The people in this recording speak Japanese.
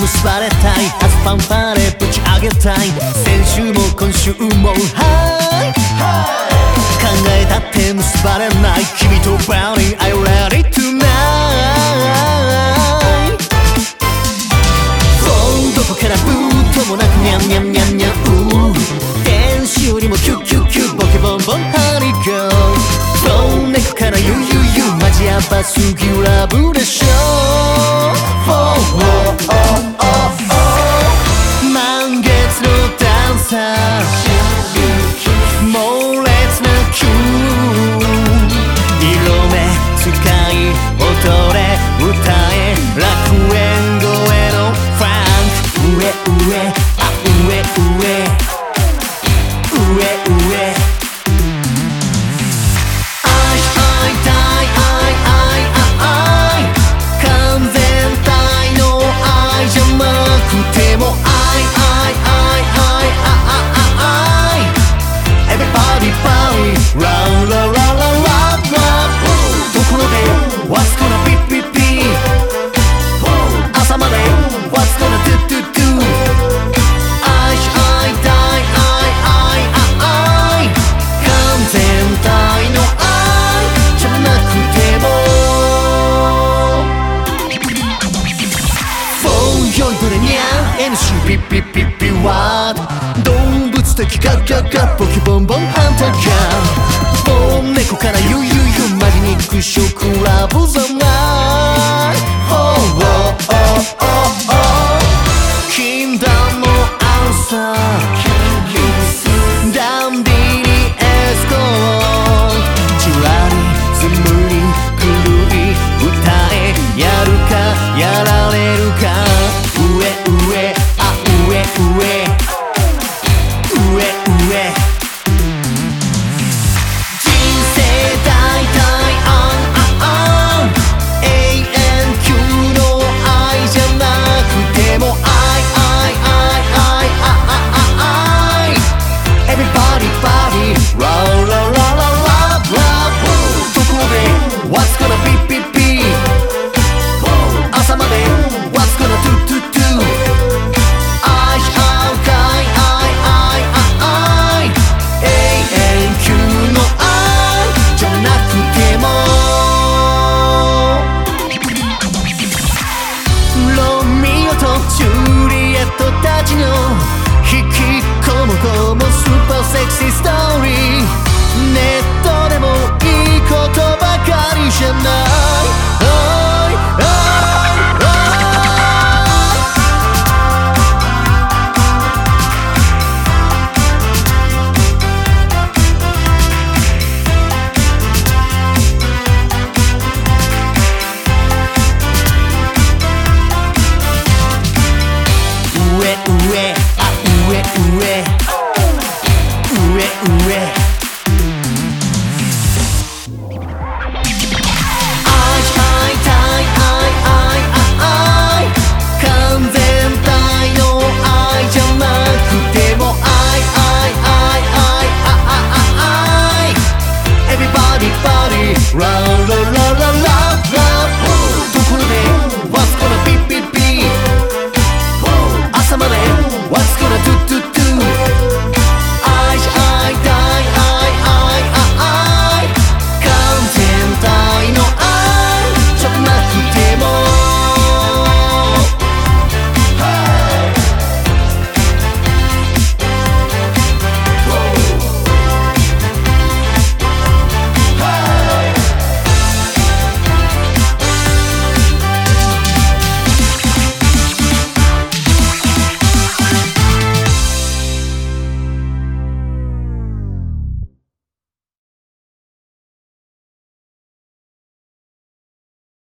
結ばれたい。朝パンパレぶち上げたい。先週も今週も。はい。考えたば好きラブでしょ oh, oh, oh, 満月のダンサー。猛烈なキュー色目使い踊れ歌え。楽 MC ピッピッピッピワード。動物的ガッガッガッポキボンボンハンターキャン。ボン猫からユーユーユーマリ肉食ラブザナイホー禁断のアンサーダンディにエスコーじわりつむり狂い歌えやるかやら